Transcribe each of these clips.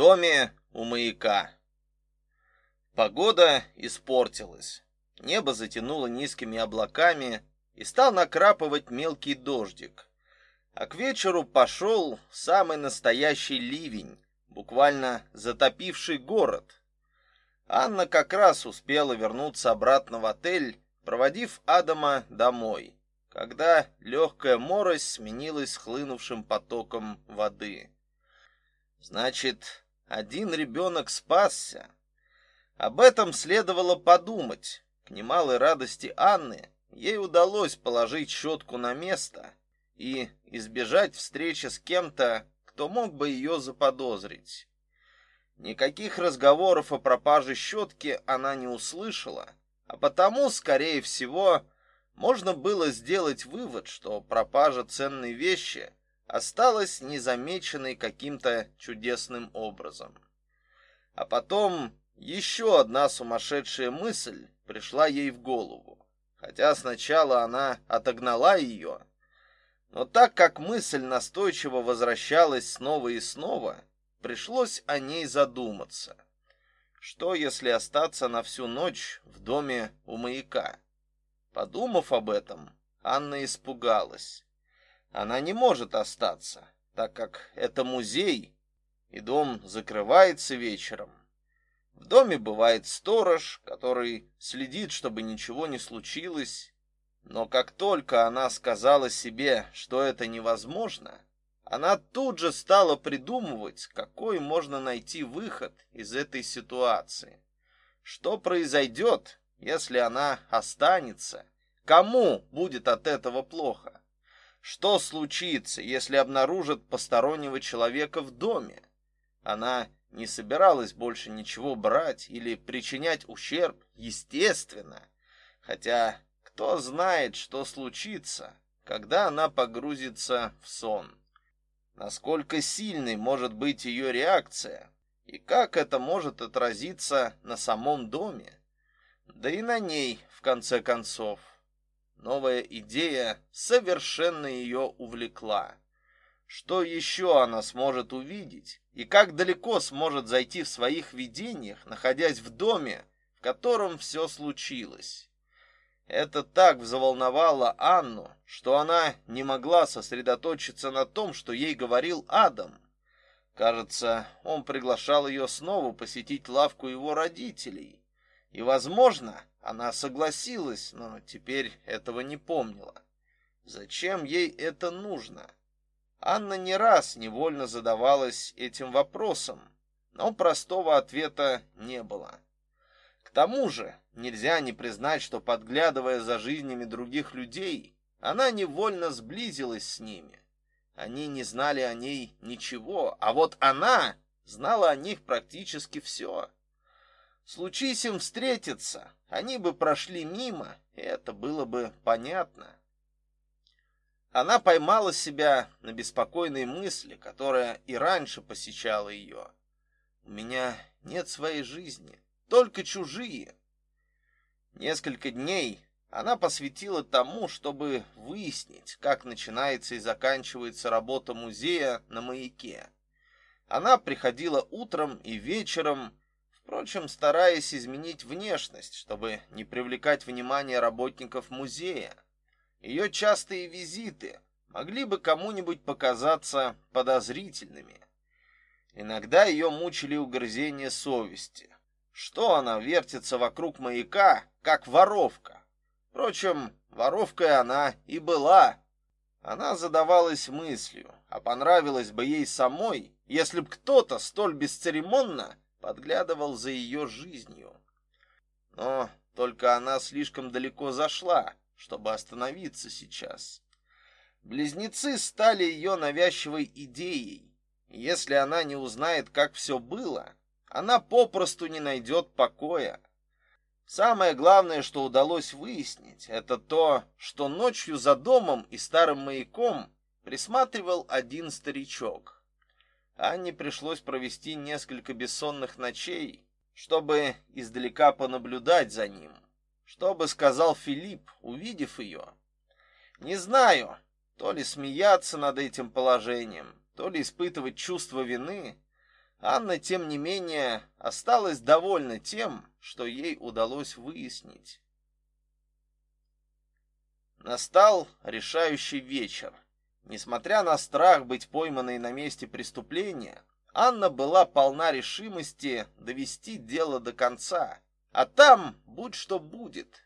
доме у маяка. Погода испортилась. Небо затянуло низкими облаками, и стал накрапывать мелкий дождик. А к вечеру пошел самый настоящий ливень, буквально затопивший город. Анна как раз успела вернуться обратно в отель, проводив Адама домой, когда легкая морось сменилась хлынувшим потоком воды. Значит, один ребенок спасся. Об этом следовало подумать. К немалой радости Анны ей удалось положить щетку на место и избежать встречи с кем-то, кто мог бы ее заподозрить. Никаких разговоров о пропаже щетки она не услышала, а потому, скорее всего, можно было сделать вывод, что пропажа ценной вещи осталась незамеченной каким-то чудесным образом. А потом еще одна сумасшедшая мысль пришла ей в голову. Хотя сначала она отогнала ее, но так как мысль настойчиво возвращалась снова и снова, пришлось о ней задуматься. Что, если остаться на всю ночь в доме у маяка? Подумав об этом, Анна испугалась. Она не может остаться, так как это музей, и дом закрывается вечером. В доме бывает сторож, который следит, чтобы ничего не случилось. Но как только она сказала себе, что это невозможно, она тут же стала придумывать, какой можно найти выход из этой ситуации. Что произойдет, если она останется? Кому будет от этого плохо? Что случится, если обнаружат постороннего человека в доме? Она не собиралась больше ничего брать или причинять ущерб, естественно. Хотя кто знает, что случится, когда она погрузится в сон. Насколько сильной может быть ее реакция и как это может отразиться на самом доме, да и на ней в конце концов. Новая идея совершенно ее увлекла. Что еще она сможет увидеть и как далеко сможет зайти в своих видениях, находясь в доме, в котором все случилось? Это так взволновало Анну, что она не могла сосредоточиться на том, что ей говорил Адам. Кажется, он приглашал ее снова посетить лавку его родителей. И, возможно, она согласилась, но теперь этого не помнила. Зачем ей это нужно? Анна не раз невольно задавалась этим вопросом, но простого ответа не было. К тому же, нельзя не признать, что подглядывая за жизнями других людей, она невольно сблизилась с ними. Они не знали о ней ничего, а вот она знала о них практически все. Случись им встретиться, они бы прошли мимо, и это было бы понятно. Она поймала себя на беспокойной мысли, которая и раньше посещала ее. У меня нет своей жизни, только чужие. Несколько дней она посвятила тому, чтобы выяснить, как начинается и заканчивается работа музея на маяке. Она приходила утром и вечером, впрочем, стараясь изменить внешность, чтобы не привлекать внимание работников музея. Ее частые визиты могли бы кому-нибудь показаться подозрительными. Иногда ее мучили угрызения совести. Что она вертится вокруг маяка, как воровка? Впрочем, воровкой она и была. Она задавалась мыслью, а понравилось бы ей самой, если б кто-то столь бесцеремонно подглядывал за ее жизнью. Но только она слишком далеко зашла, чтобы остановиться сейчас. Близнецы стали ее навязчивой идеей. Если она не узнает, как все было, она попросту не найдет покоя. Самое главное, что удалось выяснить, это то, что ночью за домом и старым маяком присматривал один старичок. Анне пришлось провести несколько бессонных ночей, чтобы издалека понаблюдать за ним. Что бы сказал Филипп, увидев ее? Не знаю, то ли смеяться над этим положением, то ли испытывать чувство вины. Анна, тем не менее, осталась довольна тем, что ей удалось выяснить. Настал решающий вечер. Несмотря на страх быть пойманной на месте преступления, Анна была полна решимости довести дело до конца, а там будь что будет.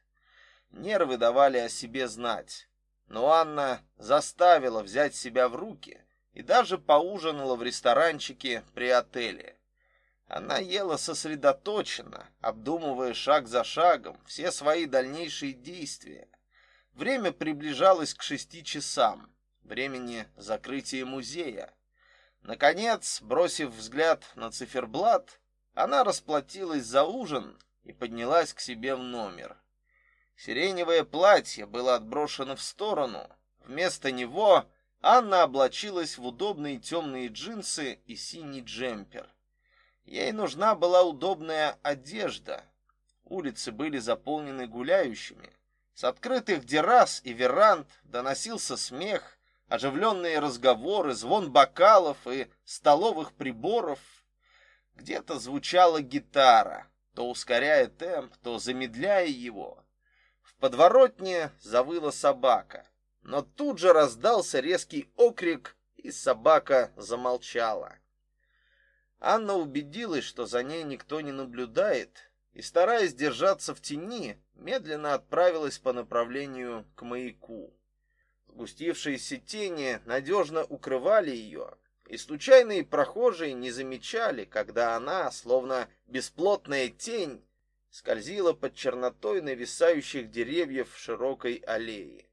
Нервы давали о себе знать, но Анна заставила взять себя в руки и даже поужинала в ресторанчике при отеле. Она ела сосредоточенно, обдумывая шаг за шагом все свои дальнейшие действия. Время приближалось к шести часам, времени закрытия музея. Наконец, бросив взгляд на циферблат, она расплатилась за ужин и поднялась к себе в номер. Сиреневое платье было отброшено в сторону. Вместо него Анна облачилась в удобные темные джинсы и синий джемпер. Ей нужна была удобная одежда. Улицы были заполнены гуляющими. С открытых террас и веранд доносился смех, оживленные разговоры, звон бокалов и столовых приборов. Где-то звучала гитара, то ускоряя темп, то замедляя его. В подворотне завыла собака но тут же раздался резкий окрик, и собака замолчала. Анна убедилась, что за ней никто не наблюдает, и, стараясь держаться в тени, медленно отправилась по направлению к маяку. Сгустившиеся тени надежно укрывали ее, и случайные прохожие не замечали, когда она, словно бесплотная тень, скользила под чернотой нависающих деревьев в широкой аллее.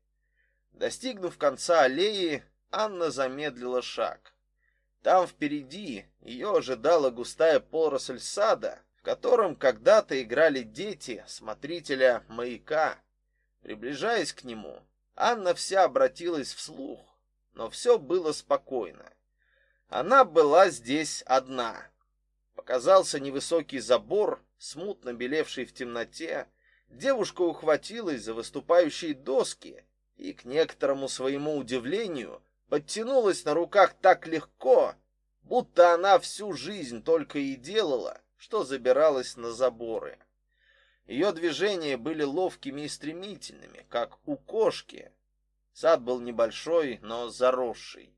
Достигнув конца аллеи, Анна замедлила шаг. Там впереди ее ожидала густая поросль сада, в котором когда-то играли дети смотрителя маяка. Приближаясь к нему, Анна вся обратилась вслух, но все было спокойно. Она была здесь одна. Показался невысокий забор, смутно белевший в темноте. Девушка ухватилась за выступающие доски и к некоторому своему удивлению подтянулась на руках так легко, будто она всю жизнь только и делала, что забиралась на заборы. Ее движения были ловкими и стремительными, как у кошки. Сад был небольшой, но заросший.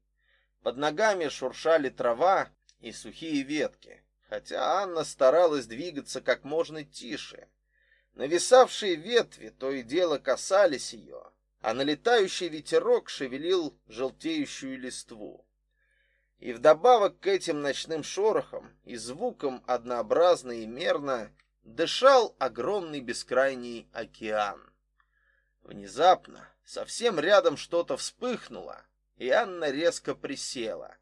Под ногами шуршали трава и сухие ветки, хотя Анна старалась двигаться как можно тише. Нависавшие ветви то и дело касались ее, а налетающий ветерок шевелил желтеющую листву. И вдобавок к этим ночным шорохам и звукам однообразно и мерно дышал огромный бескрайний океан. Внезапно совсем рядом что-то вспыхнуло, и Анна резко присела.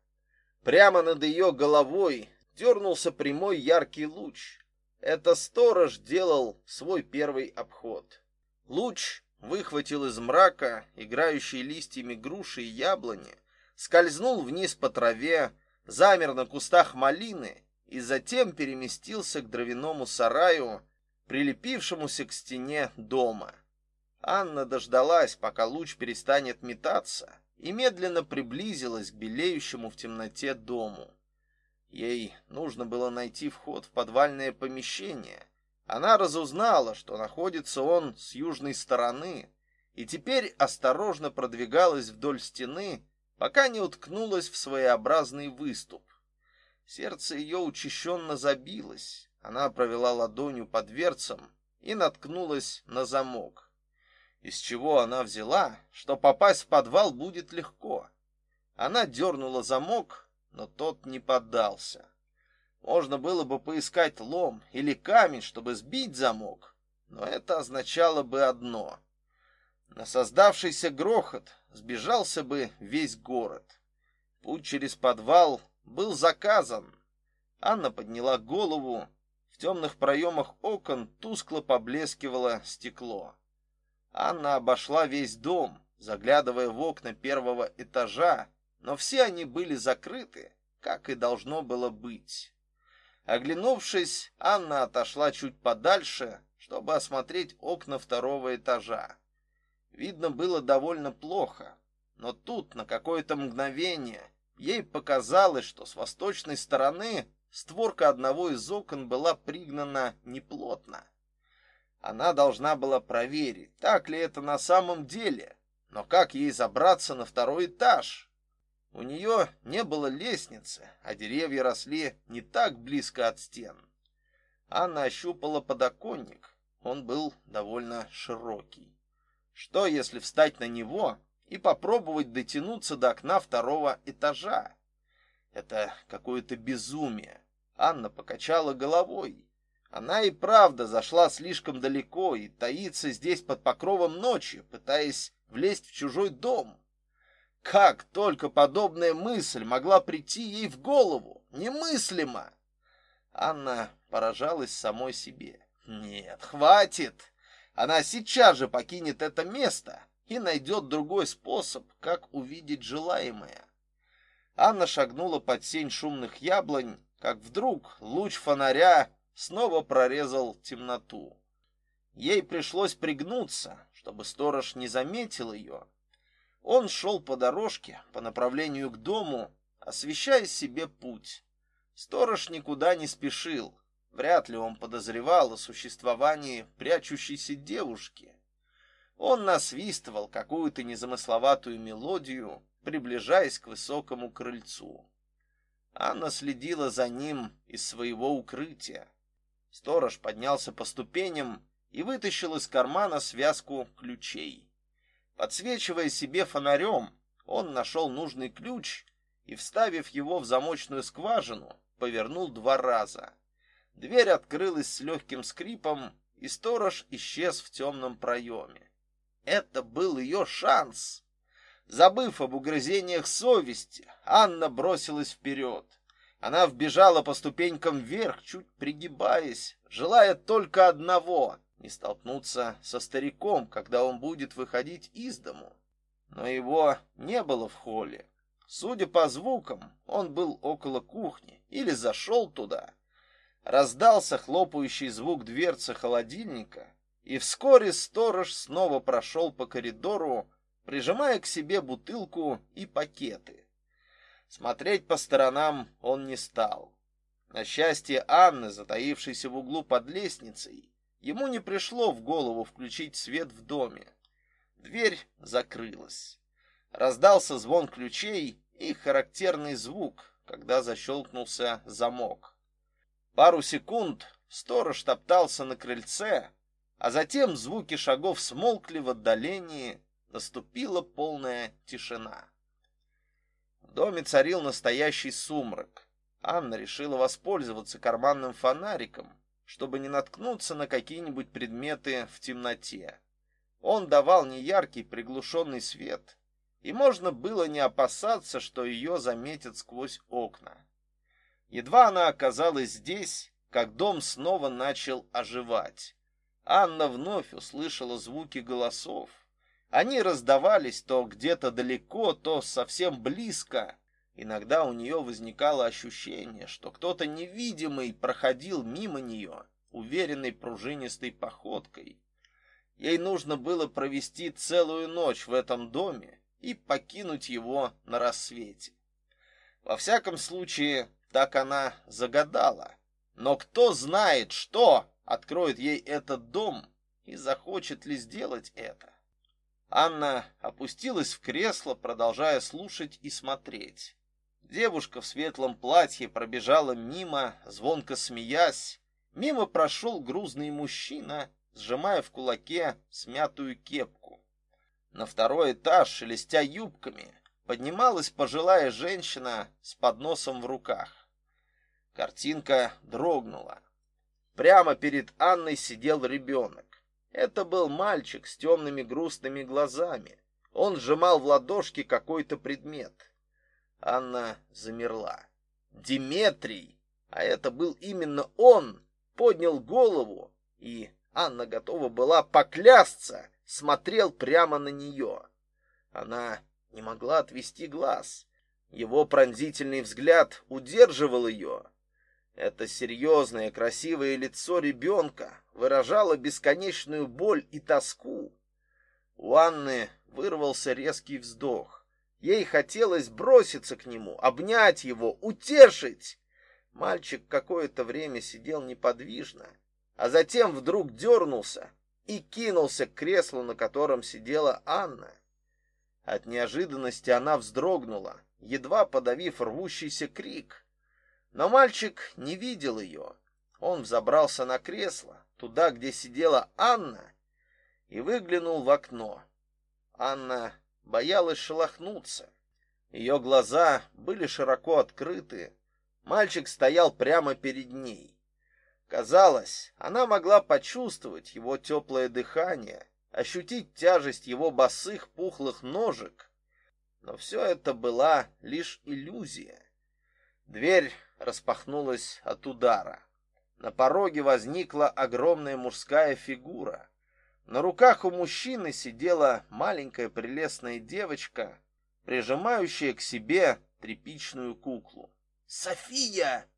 Прямо над ее головой дернулся прямой яркий луч. Это сторож делал свой первый обход. Луч выхватил из мрака играющие листьями груши и яблони, скользнул вниз по траве, замер на кустах малины и затем переместился к дровяному сараю, прилепившемуся к стене дома. Анна дождалась, пока луч перестанет метаться, и медленно приблизилась к белеющему в темноте дому. Ей нужно было найти вход в подвальное помещение, она разузнала, что находится он с южной стороны, и теперь осторожно продвигалась вдоль стены, пока не уткнулась в своеобразный выступ. Сердце ее учащенно забилось. Она провела ладонью по дверцам и наткнулась на замок. Из чего она взяла, что попасть в подвал будет легко. Она дернула замок, но тот не поддался. Можно было бы поискать лом или камень, чтобы сбить замок, но это означало бы одно. На создавшийся грохот сбежался бы весь город. Путь через подвал был заказан. Анна подняла голову. В темных проемах окон тускло поблескивало стекло. Анна обошла весь дом, заглядывая в окна первого этажа, но все они были закрыты, как и должно было быть. Оглянувшись, Анна отошла чуть подальше, чтобы осмотреть окна второго этажа. Видно было довольно плохо, но тут на какое-то мгновение ей показалось, что с восточной стороны створка одного из окон была пригнана неплотно. Она должна была проверить, так ли это на самом деле. Но как ей забраться на второй этаж? У нее не было лестницы, а деревья росли не так близко от стен. Анна ощупала подоконник. Он был довольно широкий. Что, если встать на него и попробовать дотянуться до окна второго этажа? Это какое-то безумие. Анна покачала головой. Она и правда зашла слишком далеко и таится здесь под покровом ночи, пытаясь влезть в чужой дом. Как только подобная мысль могла прийти ей в голову? Немыслимо! Анна поражалась самой себе. Нет, хватит! Она сейчас же покинет это место и найдет другой способ, как увидеть желаемое. Анна шагнула под сень шумных яблонь, как вдруг луч фонаря снова прорезал темноту. Ей пришлось пригнуться, чтобы сторож не заметил ее. Он шел по дорожке по направлению к дому, освещая себе путь. Сторож никуда не спешил. Вряд ли он подозревал о существовании прячущейся девушки. Он насвистывал какую-то незамысловатую мелодию, приближаясь к высокому крыльцу. Анна следила за ним из своего укрытия. Сторож поднялся по ступеням и вытащил из кармана связку ключей. Подсвечивая себе фонарем, он нашел нужный ключ и, вставив его в замочную скважину, повернул два раза. Дверь открылась с легким скрипом, и сторож исчез в темном проеме. Это был ее шанс. Забыв об угрызениях совести, Анна бросилась вперед. Она вбежала по ступенькам вверх, чуть пригибаясь, желая только одного — не столкнуться со стариком, когда он будет выходить из дому. Но его не было в холле. Судя по звукам, он был около кухни или зашел туда. Раздался хлопающий звук дверцы холодильника, и вскоре сторож снова прошел по коридору, прижимая к себе бутылку и пакеты. Смотреть по сторонам он не стал. На счастье Анны, затаившейся в углу под лестницей, ему не пришло в голову включить свет в доме. Дверь закрылась. Раздался звон ключей и характерный звук, когда защелкнулся замок. Пару секунд сторож топтался на крыльце, а затем звуки шагов смолкли в отдалении, наступила полная тишина. В доме царил настоящий сумрак. Анна решила воспользоваться карманным фонариком, чтобы не наткнуться на какие-нибудь предметы в темноте. Он давал неяркий приглушенный свет, и можно было не опасаться, что ее заметят сквозь окна. Едва она оказалась здесь, как дом снова начал оживать. Анна вновь услышала звуки голосов. Они раздавались то где-то далеко, то совсем близко. Иногда у нее возникало ощущение, что кто-то невидимый проходил мимо нее, уверенной пружинистой походкой. Ей нужно было провести целую ночь в этом доме и покинуть его на рассвете. Во всяком случае, так она загадала. Но кто знает, что откроет ей этот дом и захочет ли сделать это. Анна опустилась в кресло, продолжая слушать и смотреть. Девушка в светлом платье пробежала мимо, звонко смеясь. Мимо прошел грузный мужчина, сжимая в кулаке смятую кепку. На второй этаж, шелестя юбками, поднималась пожилая женщина с подносом в руках. Картинка дрогнула. Прямо перед Анной сидел ребенок. Это был мальчик с темными грустными глазами. Он сжимал в ладошке какой-то предмет. Анна замерла. Диметрий, а это был именно он, поднял голову, и Анна готова была поклясться, смотрел прямо на нее. Она не могла отвести глаз. Его пронзительный взгляд удерживал ее. Это серьезное, красивое лицо ребенка выражало бесконечную боль и тоску. У Анны вырвался резкий вздох. Ей хотелось броситься к нему, обнять его, утешить. Мальчик какое-то время сидел неподвижно, а затем вдруг дернулся и кинулся к креслу, на котором сидела Анна. От неожиданности она вздрогнула, едва подавив рвущийся крик. Но мальчик не видел ее. Он взобрался на кресло, туда, где сидела Анна, и выглянул в окно. Анна боялась шелохнуться. Ее глаза были широко открыты. Мальчик стоял прямо перед ней. Казалось, она могла почувствовать его теплое дыхание, ощутить тяжесть его босых пухлых ножек. Но все это была лишь иллюзия. Дверь распахнулась от удара. На пороге возникла огромная мужская фигура. На руках у мужчины сидела маленькая прелестная девочка, прижимающая к себе тряпичную куклу. «София!»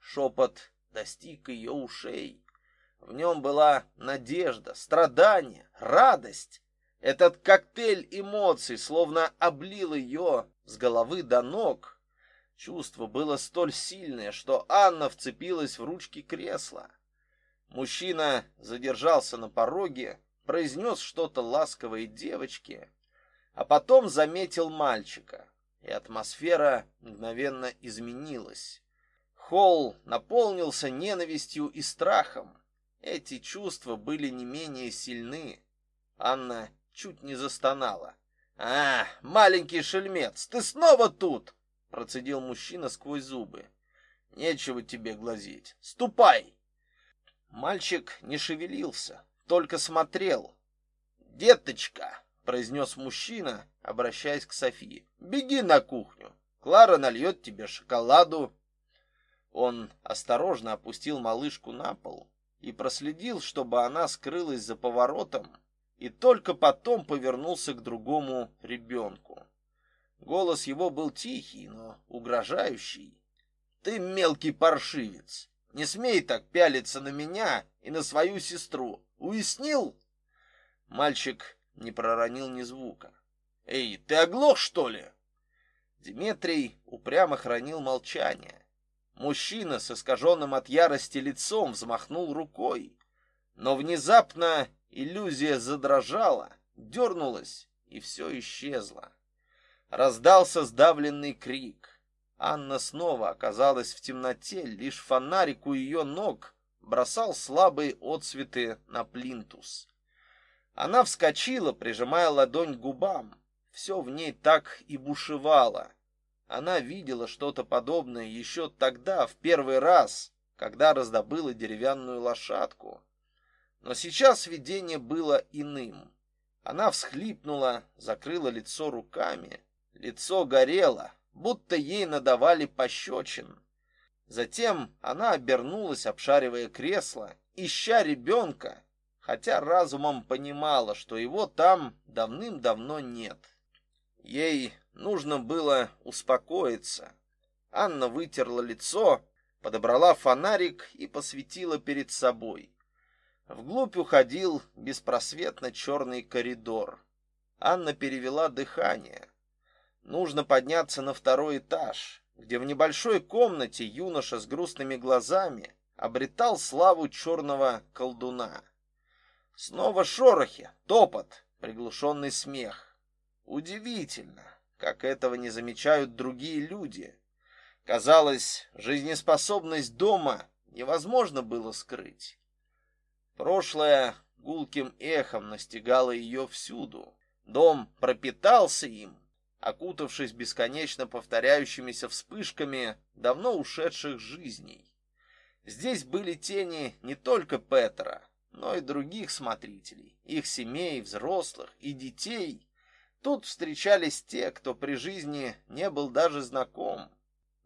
Шепот достиг ее ушей. В нем была надежда, страдание, радость. Этот коктейль эмоций словно облил ее с головы до ног. Чувство было столь сильное, что Анна вцепилась в ручки кресла. Мужчина задержался на пороге, произнес что-то ласковое девочке, а потом заметил мальчика, и атмосфера мгновенно изменилась. Холл наполнился ненавистью и страхом. Эти чувства были не менее сильны. Анна чуть не застонала. «А, маленький шельмец, ты снова тут!» Процедил мужчина сквозь зубы. «Нечего тебе глазеть. Ступай!» Мальчик не шевелился, только смотрел. «Деточка!» — произнес мужчина, обращаясь к Софии. «Беги на кухню. Клара нальет тебе шоколаду». Он осторожно опустил малышку на пол и проследил, чтобы она скрылась за поворотом, и только потом повернулся к другому ребенку. Голос его был тихий, но угрожающий. «Ты мелкий паршивец! Не смей так пялиться на меня и на свою сестру! Уяснил?» Мальчик не проронил ни звука. «Эй, ты оглох, что ли?» Дмитрий упрямо хранил молчание. Мужчина с искаженным от ярости лицом взмахнул рукой, но внезапно иллюзия задрожала, дернулась, и все исчезло. Раздался сдавленный крик. Анна снова оказалась в темноте, лишь фонарик у ее ног бросал слабые отсветы на плинтус. Она вскочила, прижимая ладонь к губам. Все в ней так и бушевало. Она видела что-то подобное еще тогда, в первый раз, когда раздобыла деревянную лошадку. Но сейчас видение было иным. Она всхлипнула, закрыла лицо руками. Лицо горело, будто ей надавали пощечин. Затем она обернулась, обшаривая кресло, ища ребенка, хотя разумом понимала, что его там давным-давно нет. Ей нужно было успокоиться. Анна вытерла лицо, подобрала фонарик и посветила перед собой. Вглубь уходил беспросветно черный коридор. Анна перевела дыхание. Нужно подняться на второй этаж, где в небольшой комнате юноша с грустными глазами обретал славу черного колдуна. Снова шорохи, топот, приглушенный смех. Удивительно, как этого не замечают другие люди. Казалось, жизнеспособность дома невозможно было скрыть. Прошлое гулким эхом настигало ее всюду. Дом пропитался им, окутавшись бесконечно повторяющимися вспышками давно ушедших жизней. Здесь были тени не только Петра, но и других смотрителей, их семей, взрослых и детей, Тут встречались те, кто при жизни не был даже знаком.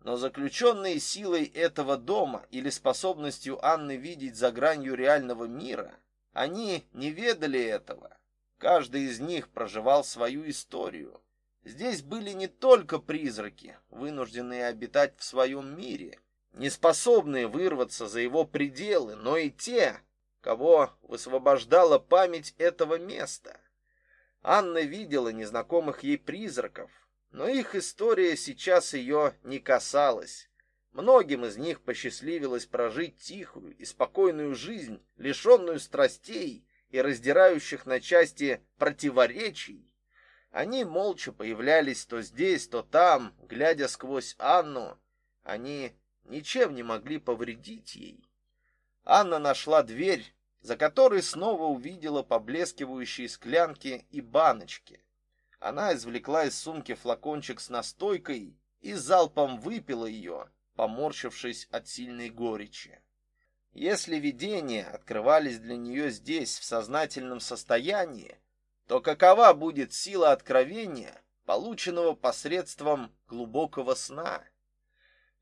Но заключенные силой этого дома или способностью Анны видеть за гранью реального мира, они не ведали этого. Каждый из них проживал свою историю. Здесь были не только призраки, вынужденные обитать в своем мире, не способные вырваться за его пределы, но и те, кого высвобождала память этого места. Анна видела незнакомых ей призраков, но их история сейчас ее не касалась. Многим из них посчастливилось прожить тихую и спокойную жизнь, лишенную страстей и раздирающих на части противоречий. Они молча появлялись то здесь, то там, глядя сквозь Анну. Они ничем не могли повредить ей. Анна нашла дверь, за которой снова увидела поблескивающие склянки и баночки. Она извлекла из сумки флакончик с настойкой и залпом выпила ее, поморщившись от сильной горечи. Если видения открывались для нее здесь в сознательном состоянии, то какова будет сила откровения, полученного посредством глубокого сна?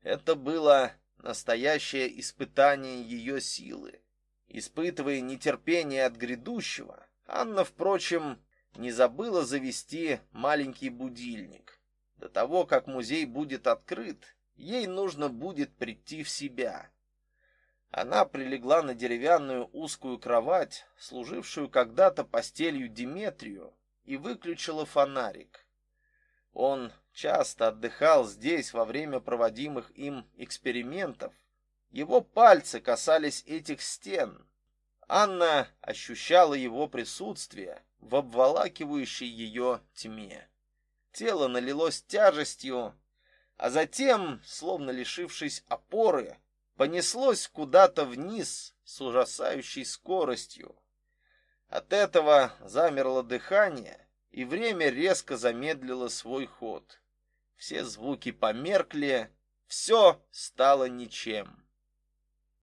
Это было настоящее испытание ее силы. Испытывая нетерпение от грядущего, Анна, впрочем, не забыла завести маленький будильник. До того, как музей будет открыт, ей нужно будет прийти в себя. Она прилегла на деревянную узкую кровать, служившую когда-то постелью Диметрию, и выключила фонарик. Он часто отдыхал здесь во время проводимых им экспериментов. Его пальцы касались этих стен. Анна ощущала его присутствие в обволакивающей ее тьме. Тело налилось тяжестью, а затем, словно лишившись опоры, понеслось куда-то вниз с ужасающей скоростью. От этого замерло дыхание, и время резко замедлило свой ход. Все звуки померкли, все стало ничем.